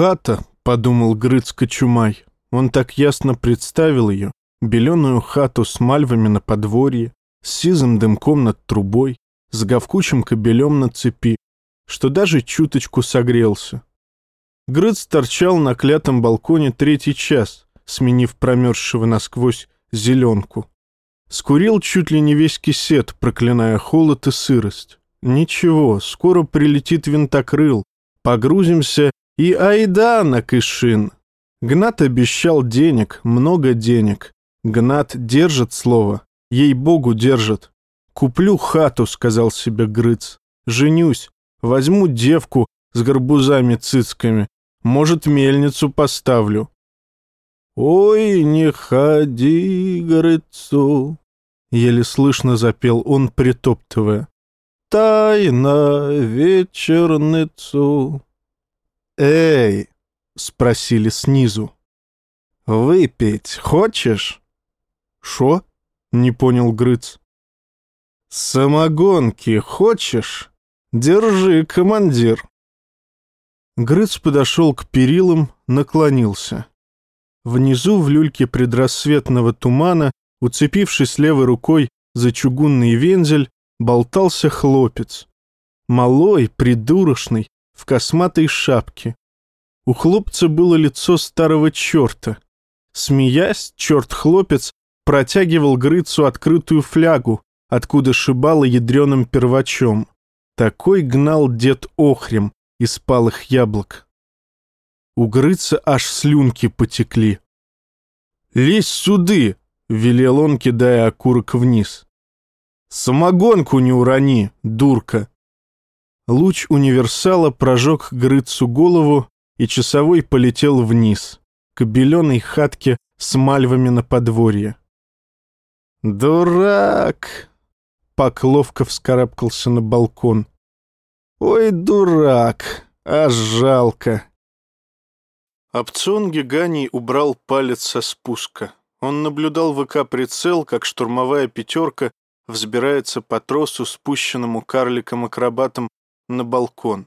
«Хата», — подумал Грыцко-Чумай. Он так ясно представил ее, беленую хату с мальвами на подворье, с сизым дымком над трубой, с говкучим кобелем на цепи, что даже чуточку согрелся. Грыц торчал на клятом балконе третий час, сменив промерзшего насквозь зеленку. Скурил чуть ли не весь кисет, проклиная холод и сырость. Ничего, скоро прилетит винтокрыл, погрузимся и айда на Кышин. Гнат обещал денег, много денег. Гнат держит слово, ей-богу держит. «Куплю хату», — сказал себе Грыц. «Женюсь, возьму девку с горбузами-цицками, может, мельницу поставлю». «Ой, не ходи, Грыцу», — еле слышно запел он, притоптывая. «Тайна вечерницу». «Эй!» — спросили снизу. «Выпить хочешь?» «Шо?» — не понял Грыц. «Самогонки хочешь? Держи, командир!» Грыц подошел к перилам, наклонился. Внизу, в люльке предрассветного тумана, уцепившись левой рукой за чугунный вензель, болтался хлопец. Малой, придурочный, в косматой шапке. У хлопца было лицо старого черта. Смеясь, черт-хлопец протягивал Грыцу открытую флягу, откуда шибало ядреным первачом. Такой гнал дед Охрем из палых яблок. У Грыца аж слюнки потекли. «Лезь суды!» — велел он, кидая окурок вниз. «Самогонку не урони, дурка!» Луч универсала прожег Грыцу голову, и часовой полетел вниз, к беленой хатке с мальвами на подворье. «Дурак!» Пак ловко вскарабкался на балкон. «Ой, дурак! Аж жалко!» Опцион Гиганий убрал палец со спуска. Он наблюдал ВК-прицел, как штурмовая пятерка взбирается по тросу, спущенному карликом-акробатом на балкон.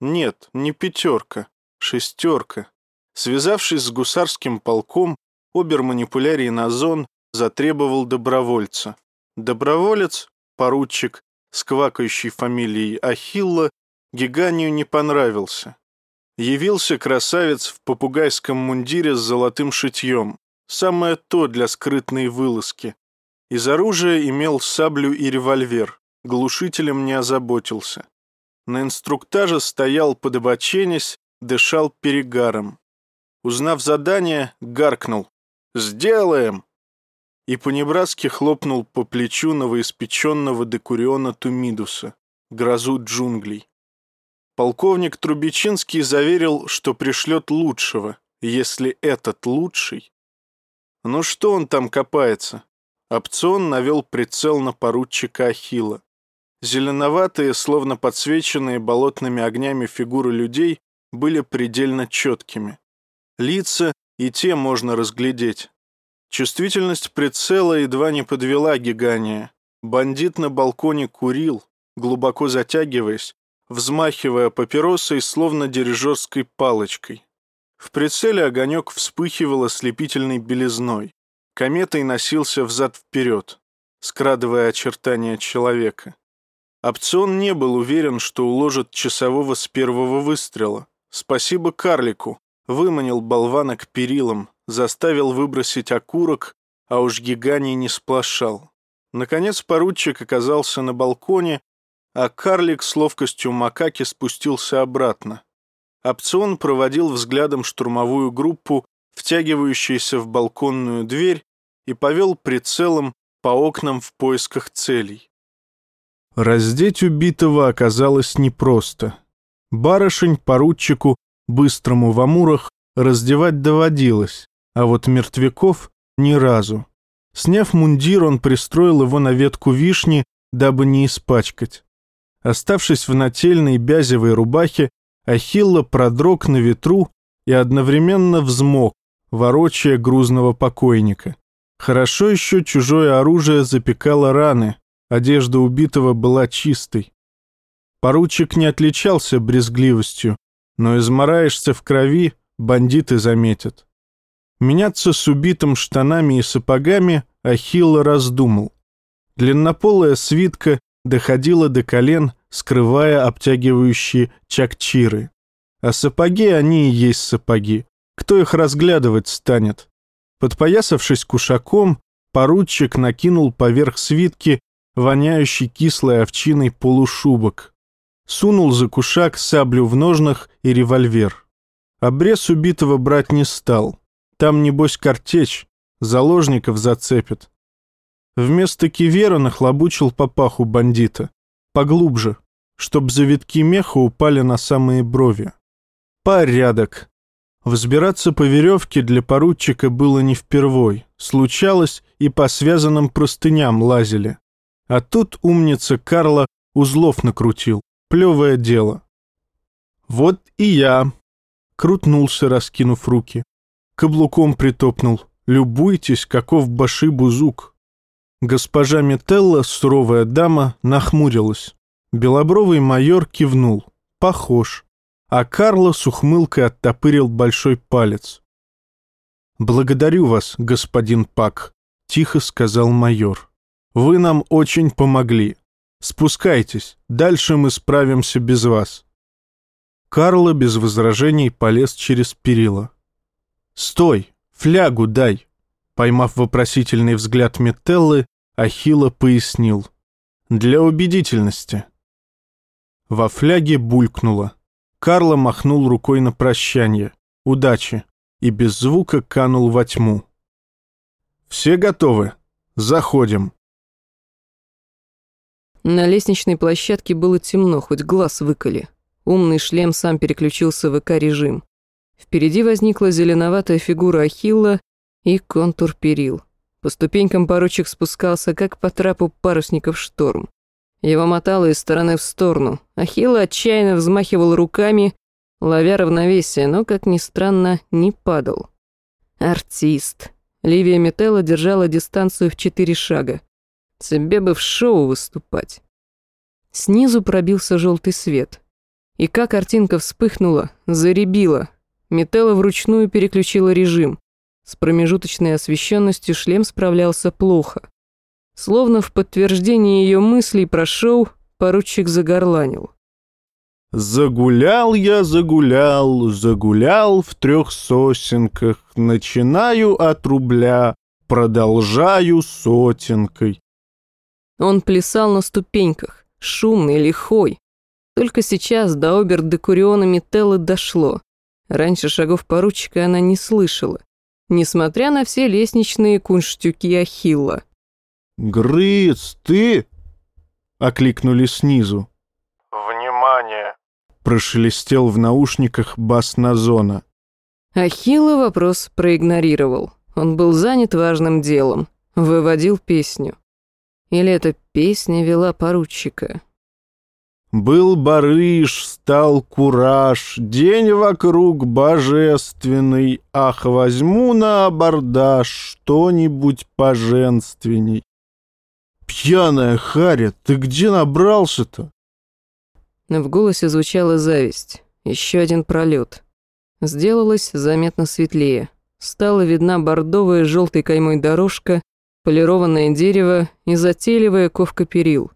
Нет, не пятерка, шестерка. Связавшись с гусарским полком, обер-манипулярий Назон затребовал добровольца. Доброволец поручик с квакающей фамилией Ахилла, Гиганию не понравился. Явился красавец в попугайском мундире с золотым шитьем. Самое то для скрытной вылазки. Из оружия имел саблю и револьвер. Глушителем не озаботился. На инструктаже стоял подобоченясь, дышал перегаром. Узнав задание, гаркнул. «Сделаем!» и по-небратски хлопнул по плечу новоиспеченного декуриона Тумидуса, грозу джунглей. Полковник Трубичинский заверил, что пришлет лучшего, если этот лучший. Ну что он там копается? Опцион навел прицел на поручика Ахилла. Зеленоватые, словно подсвеченные болотными огнями фигуры людей были предельно четкими. Лица и те можно разглядеть. Чувствительность прицела едва не подвела гигания. Бандит на балконе курил, глубоко затягиваясь, взмахивая папиросой, словно дирижерской палочкой. В прицеле огонек вспыхивал ослепительной белизной. Кометой носился взад-вперед, скрадывая очертания человека. Опцион не был уверен, что уложит часового с первого выстрела. Спасибо карлику. Выманил болвана к перилам, заставил выбросить окурок, а уж гиганий не сплошал. Наконец поручик оказался на балконе, а карлик с ловкостью макаки спустился обратно. Опцион проводил взглядом штурмовую группу, втягивающуюся в балконную дверь, и повел прицелом по окнам в поисках целей. Раздеть убитого оказалось непросто. Барышень поручику, быстрому в амурах, раздевать доводилось, а вот мертвяков ни разу. Сняв мундир, он пристроил его на ветку вишни, дабы не испачкать. Оставшись в нательной бязевой рубахе, Ахилла продрог на ветру и одновременно взмок, ворочая грузного покойника. Хорошо еще чужое оружие запекало раны, одежда убитого была чистой. Поручик не отличался брезгливостью, Но измораешься в крови, бандиты заметят. Меняться с убитым штанами и сапогами Ахилла раздумал. Длиннополая свитка доходила до колен, скрывая обтягивающие чакчиры. А сапоги они и есть сапоги. Кто их разглядывать станет? Подпоясавшись кушаком, поручик накинул поверх свитки воняющий кислой овчиной полушубок. Сунул за кушак саблю в ножнах и револьвер. Обрез убитого брать не стал. Там, небось, картечь, заложников зацепит. Вместо кивера нахлобучил папаху бандита. Поглубже, чтоб завитки меха упали на самые брови. Порядок. Взбираться по веревке для поручика было не впервой. Случалось, и по связанным простыням лазили. А тут умница Карла узлов накрутил. Плевое дело. Вот и я. Крутнулся, раскинув руки. Каблуком притопнул. Любуйтесь, каков баши бузук. Госпожа Метелла, суровая дама, нахмурилась. Белобровый майор кивнул. Похож. А Карло с ухмылкой оттопырил большой палец. «Благодарю вас, господин Пак», — тихо сказал майор. Вы нам очень помогли. Спускайтесь, дальше мы справимся без вас». Карло без возражений полез через перила. «Стой! Флягу дай!» Поймав вопросительный взгляд Метеллы, Ахилла пояснил. «Для убедительности». Во фляге булькнуло. Карло махнул рукой на прощание. «Удачи!» и без звука канул во тьму. «Все готовы? Заходим!» На лестничной площадке было темно, хоть глаз выколи. Умный шлем сам переключился в ЭК-режим. Впереди возникла зеленоватая фигура Ахилла и контур перил. По ступенькам поручик спускался, как по трапу парусников шторм. Его мотало из стороны в сторону. Ахилла отчаянно взмахивал руками, ловя равновесие, но, как ни странно, не падал. Артист. Ливия Метелла держала дистанцию в четыре шага. Тебе бы в шоу выступать. Снизу пробился желтый свет. И как картинка вспыхнула, заребила. Метелла вручную переключила режим. С промежуточной освещенностью шлем справлялся плохо. Словно в подтверждение ее мыслей про шоу, поручик загорланил. Загулял я, загулял, загулял в трех сосенках, начинаю от рубля, продолжаю сотенкой. Он плясал на ступеньках, шумный, лихой. Только сейчас до обер-декуриона Метеллы дошло. Раньше шагов поручика она не слышала, несмотря на все лестничные кунштюки Ахилла. «Грыц, ты?» — окликнули снизу. «Внимание!» — прошелестел в наушниках бас Назона. Ахилла вопрос проигнорировал. Он был занят важным делом. Выводил песню. Или эта песня вела поручика? Был барыш, стал кураж, день вокруг божественный, Ах, возьму на абордаж что-нибудь поженственней. Пьяная Харя, ты где набрался-то? В голосе звучала зависть. Еще один пролет. Сделалось заметно светлее. Стала видна бордовая желтой каймой дорожка, полированное дерево и затейливая ковка перил.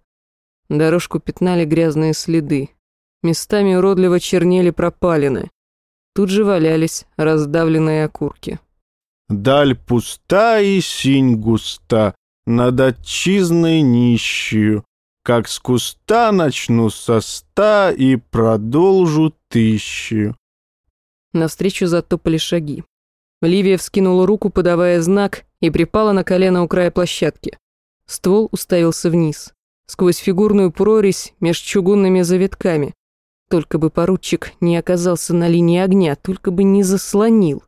Дорожку пятнали грязные следы. Местами уродливо чернели пропалины. Тут же валялись раздавленные окурки. «Даль пуста и синь густа, над отчизной нищую. Как с куста начну со ста и продолжу тысячу». Навстречу затопали шаги. Ливия вскинула руку, подавая знак, и припала на колено у края площадки. Ствол уставился вниз, сквозь фигурную прорезь меж чугунными завитками. Только бы поручик не оказался на линии огня, только бы не заслонил.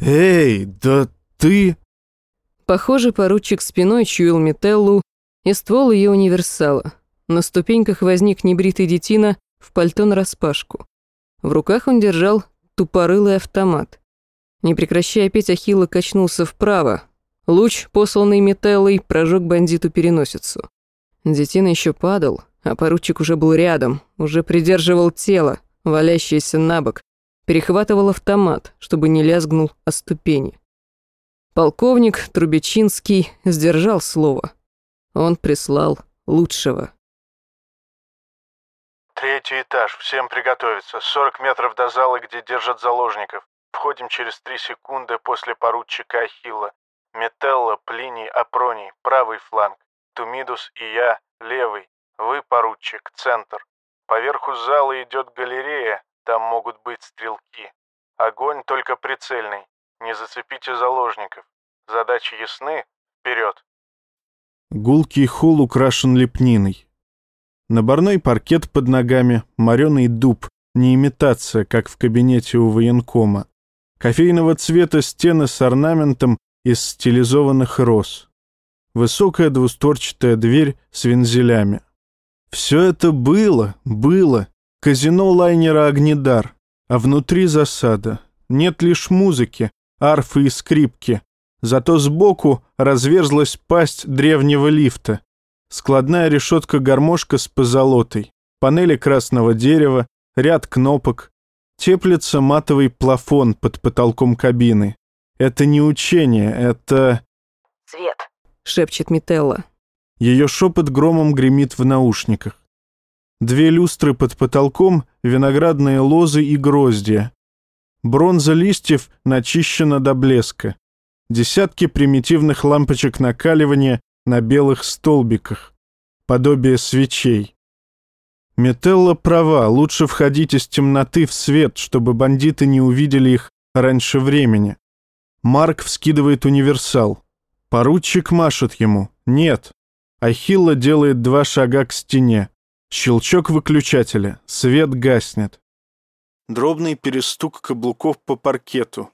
«Эй, да ты...» Похоже, поручик спиной чуял метеллу и ствол ее универсала. На ступеньках возник небритый детина в пальто нараспашку. В руках он держал тупорылый автомат. Не прекращая петь, Ахилла качнулся вправо. Луч, посланный метеллой, прожег бандиту переносицу. Детина еще падал, а поручик уже был рядом, уже придерживал тело, валящаяся на бок, перехватывал автомат, чтобы не лязгнул о ступени. Полковник Трубичинский сдержал слово. Он прислал лучшего. Третий этаж. Всем приготовиться. 40 метров до зала, где держат заложников. Входим через три секунды после поручика Ахилла. Метелла, Плиний, Апроний, правый фланг. Тумидус и я, левый. Вы, поручик, центр. Поверху зала идет галерея, там могут быть стрелки. Огонь только прицельный. Не зацепите заложников. Задачи ясны? Вперед. Гулкий холл украшен лепниной. Наборной паркет под ногами, мореный дуб, не имитация, как в кабинете у военкома. Кофейного цвета стены с орнаментом из стилизованных роз. Высокая двустворчатая дверь с вензелями. Все это было, было. Казино лайнера «Огнедар», а внутри засада. Нет лишь музыки, арфы и скрипки. Зато сбоку разверзлась пасть древнего лифта. Складная решетка-гармошка с позолотой, панели красного дерева, ряд кнопок. Теплится матовый плафон под потолком кабины. Это не учение, это... «Свет!» — шепчет Мителла. Ее шепот громом гремит в наушниках. Две люстры под потолком, виноградные лозы и гроздья. Бронза листьев начищена до блеска. Десятки примитивных лампочек накаливания на белых столбиках. Подобие свечей. Метелла права, лучше входить из темноты в свет, чтобы бандиты не увидели их раньше времени. Марк вскидывает универсал. Поручик машет ему. Нет. Ахилла делает два шага к стене. Щелчок выключателя. Свет гаснет. Дробный перестук каблуков по паркету.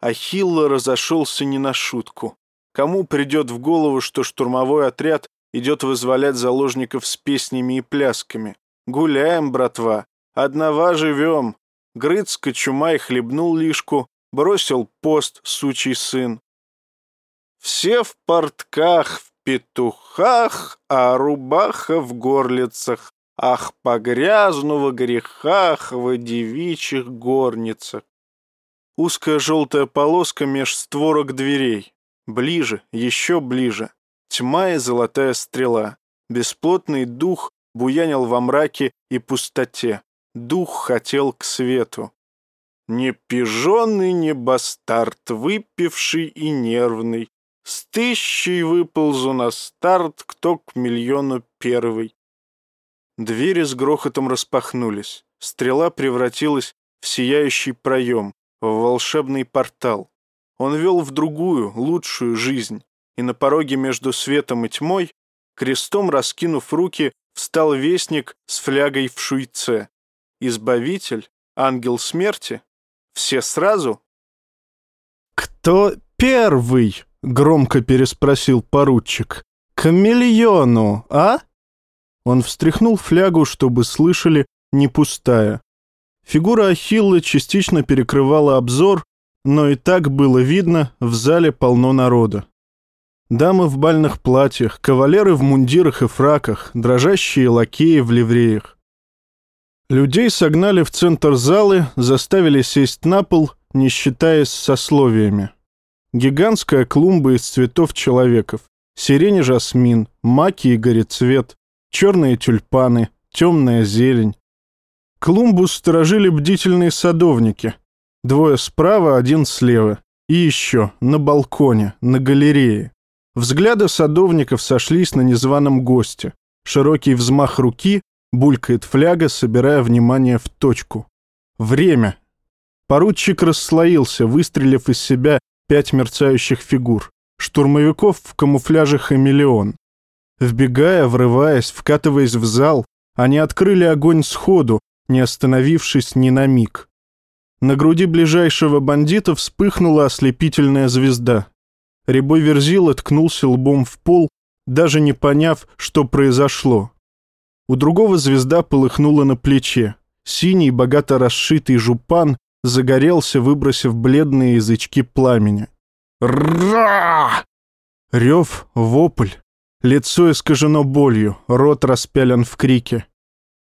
Ахилла разошелся не на шутку. Кому придет в голову, что штурмовой отряд идет вызволять заложников с песнями и плясками? Гуляем, братва. Одного живем. Грыцка Чумай хлебнул лишку, бросил пост, сучий сын. Все в портках, в петухах, а рубаха в горлицах. Ах, по грязного грехах в девичьих горницах. Узкая желтая полоска меж створок дверей. Ближе, еще ближе. Тьма и золотая стрела. Бесплотный дух буянил во мраке и пустоте. Дух хотел к свету. Не пижон и не бастард, выпивший и нервный. С тысячей выползу на старт, кто к миллиону первый. Двери с грохотом распахнулись. Стрела превратилась в сияющий проем, в волшебный портал. Он вел в другую, лучшую жизнь, и на пороге между светом и тьмой, крестом раскинув руки, встал вестник с флягой в шуйце. Избавитель, ангел смерти? Все сразу? «Кто первый?» — громко переспросил поручик. «К миллиону, а?» Он встряхнул флягу, чтобы слышали, не пустая. Фигура Ахилла частично перекрывала обзор, но и так было видно, в зале полно народа. Дамы в бальных платьях, кавалеры в мундирах и фраках, дрожащие лакеи в ливреях. Людей согнали в центр залы, заставили сесть на пол, не считаясь сословиями. Гигантская клумба из цветов человеков. Сирень и жасмин, маки и горецвет, черные тюльпаны, темная зелень. Клумбу сторожили бдительные садовники. Двое справа, один слева. И еще, на балконе, на галерее. Взгляды садовников сошлись на незваном госте. Широкий взмах руки, булькает фляга, собирая внимание в точку. Время. Поручик расслоился, выстрелив из себя пять мерцающих фигур. Штурмовиков в камуфляже хамелеон. Вбегая, врываясь, вкатываясь в зал, они открыли огонь сходу, не остановившись ни на миг. На груди ближайшего бандита вспыхнула ослепительная звезда. Рябой Верзила ткнулся лбом в пол, даже не поняв, что произошло. У другого звезда полыхнула на плече. Синий, богато расшитый жупан загорелся, выбросив бледные язычки пламени. «Ра!» Рев, вопль. Лицо искажено болью, рот распялен в крике.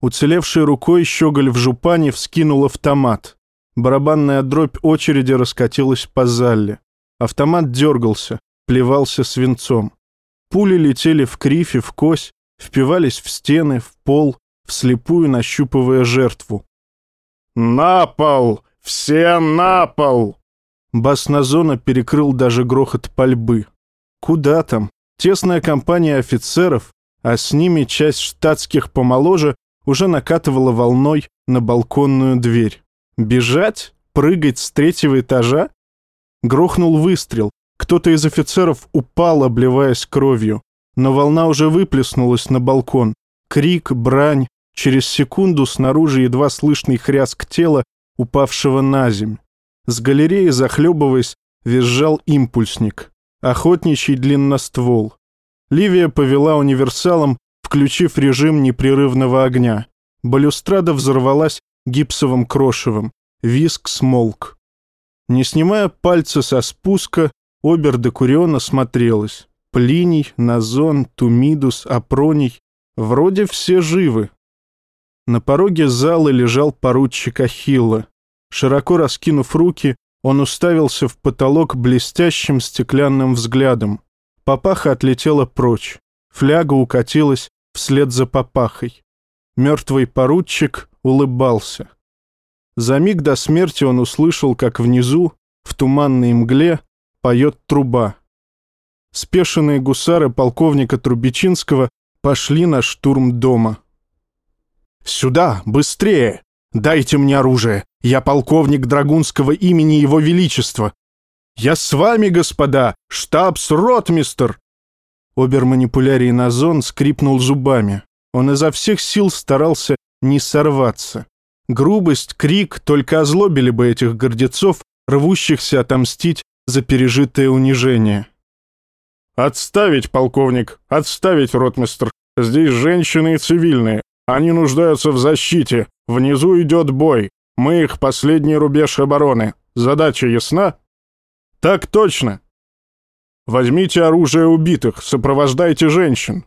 Уцелевшей рукой щеголь в жупане вскинул автомат. Барабанная дробь очереди раскатилась по зале. Автомат дергался, плевался свинцом. Пули летели в кривь и в кось, впивались в стены, в пол, вслепую нащупывая жертву. «На пол! Все на пол!» Бас Назона перекрыл даже грохот пальбы. Куда там? Тесная компания офицеров, а с ними часть штатских помоложе, уже накатывала волной на балконную дверь. Бежать? Прыгать с третьего этажа? Грохнул выстрел. Кто-то из офицеров упал, обливаясь кровью. Но волна уже выплеснулась на балкон. Крик, брань. Через секунду снаружи едва слышный хряск тела, упавшего на земь. С галереи, захлебываясь, визжал импульсник. Охотничий длинноствол. Ливия повела универсалом, включив режим непрерывного огня. Балюстрада взорвалась гипсовым крошевом. Виск смолк. Не снимая пальца со спуска, Обер де смотрелась. Плиний, Назон, Тумидус, Апроний. Вроде все живы. На пороге зала лежал поручик Ахилла. Широко раскинув руки, он уставился в потолок блестящим стеклянным взглядом. Папаха отлетела прочь. Фляга укатилась вслед за папахой. Мертвый поручик улыбался. За миг до смерти он услышал, как внизу, в туманной мгле, поет труба. Спешенные гусары полковника Трубичинского пошли на штурм дома. «Сюда, быстрее! Дайте мне оружие! Я полковник Драгунского имени Его Величества! Я с вами, господа! Штабс-ротмистер!» Обер-манипулярий Назон скрипнул зубами. Он изо всех сил старался не сорваться. Грубость, крик только озлобили бы этих гордецов, рвущихся отомстить за пережитое унижение. «Отставить, полковник! Отставить, ротмистр! Здесь женщины и цивильные. Они нуждаются в защите. Внизу идет бой. Мы их последний рубеж обороны. Задача ясна?» «Так точно!» «Возьмите оружие убитых, сопровождайте женщин!»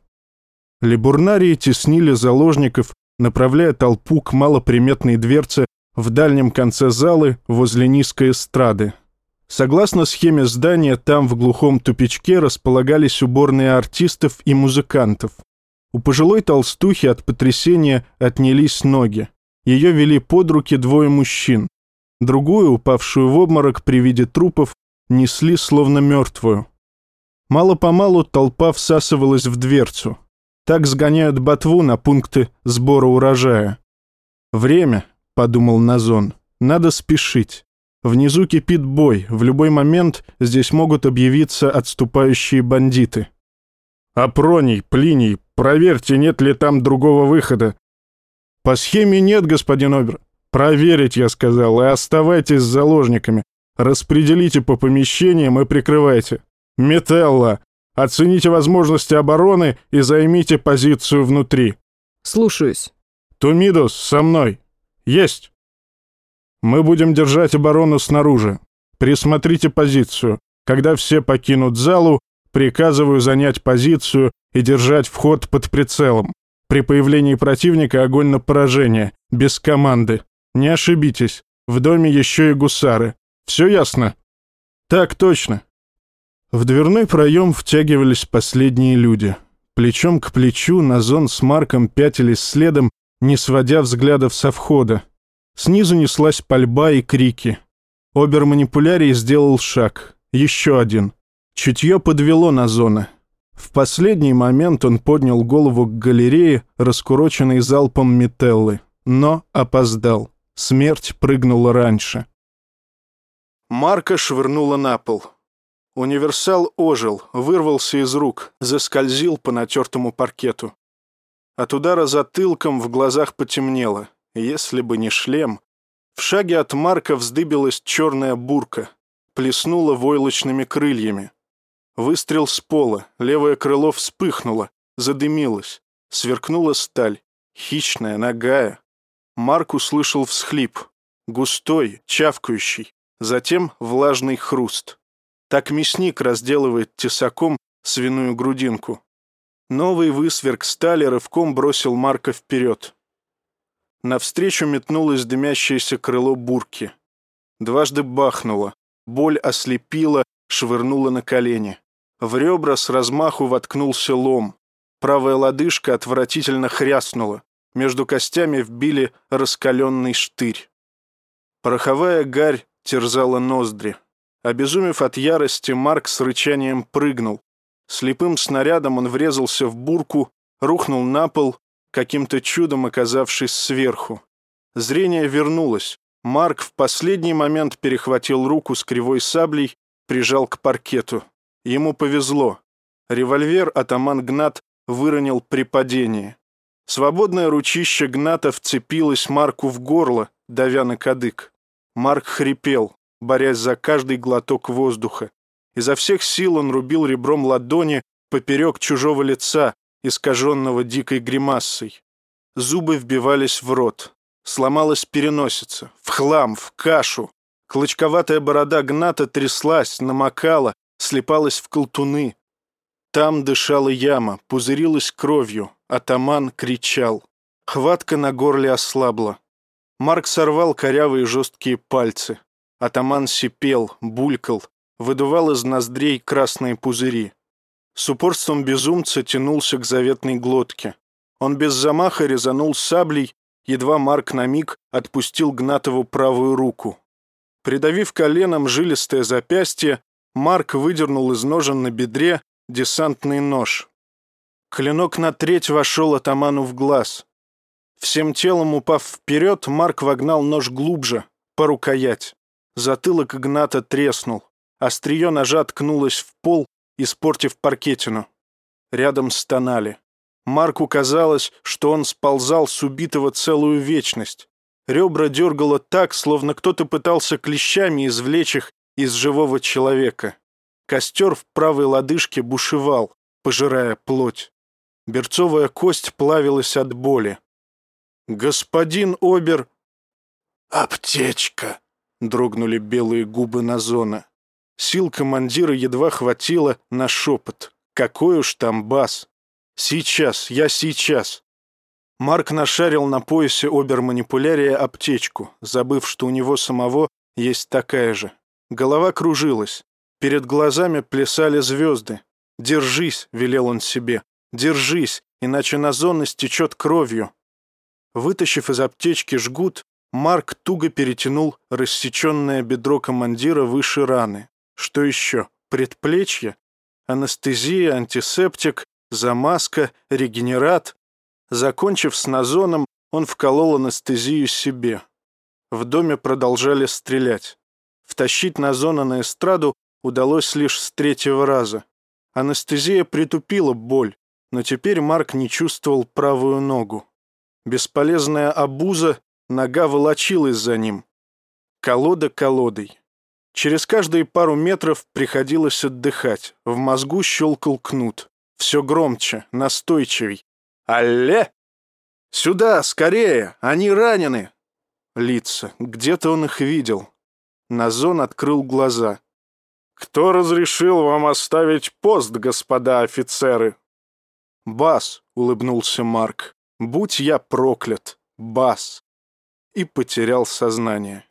Либурнарии теснили заложников, направляя толпу к малоприметной дверце в дальнем конце залы возле низкой эстрады. Согласно схеме здания, там в глухом тупичке располагались уборные артистов и музыкантов. У пожилой толстухи от потрясения отнялись ноги. Ее вели под руки двое мужчин. Другую, упавшую в обморок при виде трупов, несли словно мертвую. Мало-помалу толпа всасывалась в дверцу. Так сгоняют ботву на пункты сбора урожая. «Время», — подумал Назон, — «надо спешить. Внизу кипит бой, в любой момент здесь могут объявиться отступающие бандиты». «Апроний, Плиний, проверьте, нет ли там другого выхода». «По схеме нет, господин Обер». «Проверить, я сказал, и оставайтесь с заложниками. Распределите по помещениям и прикрывайте. «Метелла, оцените возможности обороны и займите позицию внутри». «Слушаюсь». «Тумидос, со мной». «Есть». «Мы будем держать оборону снаружи. Присмотрите позицию. Когда все покинут залу, приказываю занять позицию и держать вход под прицелом. При появлении противника огонь на поражение, без команды. Не ошибитесь, в доме еще и гусары. Все ясно?» «Так точно», в дверной проем втягивались последние люди. Плечом к плечу Назон с Марком пятились следом, не сводя взглядов со входа. Снизу неслась пальба и крики. Обер-манипулярий сделал шаг. Еще один. Чутье подвело Назона. В последний момент он поднял голову к галерее, раскуроченной залпом метеллы. Но опоздал. Смерть прыгнула раньше. Марка швырнула на пол. Универсал ожил, вырвался из рук, заскользил по натертому паркету. От удара затылком в глазах потемнело. Если бы не шлем... В шаге от Марка вздыбилась черная бурка, плеснула войлочными крыльями. Выстрел с пола, левое крыло вспыхнуло, задымилось, сверкнула сталь, хищная, нагая. Марк услышал всхлип, густой, чавкающий, затем влажный хруст. Так мясник разделывает тесаком свиную грудинку. Новый высверк стали рывком бросил Марка вперед. Навстречу метнулось дымящееся крыло бурки. Дважды бахнуло. Боль ослепила, швырнула на колени. В ребра с размаху воткнулся лом. Правая лодыжка отвратительно хряснула. Между костями вбили раскаленный штырь. Пороховая гарь терзала ноздри. Обезумев от ярости, Марк с рычанием прыгнул. Слепым снарядом он врезался в бурку, рухнул на пол, каким-то чудом оказавшись сверху. Зрение вернулось. Марк в последний момент перехватил руку с кривой саблей, прижал к паркету. Ему повезло. Револьвер атаман Гнат выронил при падении. Свободное ручище Гната вцепилось Марку в горло, давя на кадык. Марк хрипел, борясь за каждый глоток воздуха. Изо всех сил он рубил ребром ладони поперек чужого лица, искаженного дикой гримассой. Зубы вбивались в рот. Сломалась переносица. В хлам, в кашу. Клочковатая борода Гната тряслась, намокала, слепалась в колтуны. Там дышала яма, пузырилась кровью. Атаман кричал. Хватка на горле ослабла. Марк сорвал корявые жесткие пальцы. Атаман сипел, булькал, выдувал из ноздрей красные пузыри. С упорством безумца тянулся к заветной глотке. Он без замаха резанул саблей, едва Марк на миг отпустил Гнатову правую руку. Придавив коленом жилистое запястье, Марк выдернул из ножен на бедре десантный нож. Клинок на треть вошел атаману в глаз. Всем телом упав вперед, Марк вогнал нож глубже, по рукоять. Затылок Гната треснул. Острие ножа ткнулось в пол, испортив паркетину. Рядом стонали. Марку казалось, что он сползал с убитого целую вечность. Ребра дергало так, словно кто-то пытался клещами извлечь их из живого человека. Костер в правой лодыжке бушевал, пожирая плоть. Берцовая кость плавилась от боли. «Господин Обер...» «Аптечка!» — дрогнули белые губы Назона. Сил командира едва хватило на шепот. Какой уж там бас. «Сейчас, я сейчас!» Марк нашарил на поясе оберманипулярия аптечку, забыв, что у него самого есть такая же. Голова кружилась. Перед глазами плясали звезды. «Держись!» — велел он себе. «Держись, иначе на зоны стечет кровью». Вытащив из аптечки жгут, Марк туго перетянул рассеченное бедро командира выше раны. Что еще? Предплечье? Анестезия, антисептик, замазка, регенерат. Закончив с назоном, он вколол анестезию себе. В доме продолжали стрелять. Втащить назона на эстраду удалось лишь с третьего раза. Анестезия притупила боль, но теперь Марк не чувствовал правую ногу. Бесполезная обуза, нога волочилась за ним. Колода колодой. Через каждые пару метров приходилось отдыхать. В мозгу щелкал кнут. Все громче, настойчивей. «Алле! Сюда, скорее! Они ранены!» Лица. Где-то он их видел. Назон открыл глаза. «Кто разрешил вам оставить пост, господа офицеры?» «Бас», — улыбнулся Марк, — «будь я проклят, Бас!» И потерял сознание.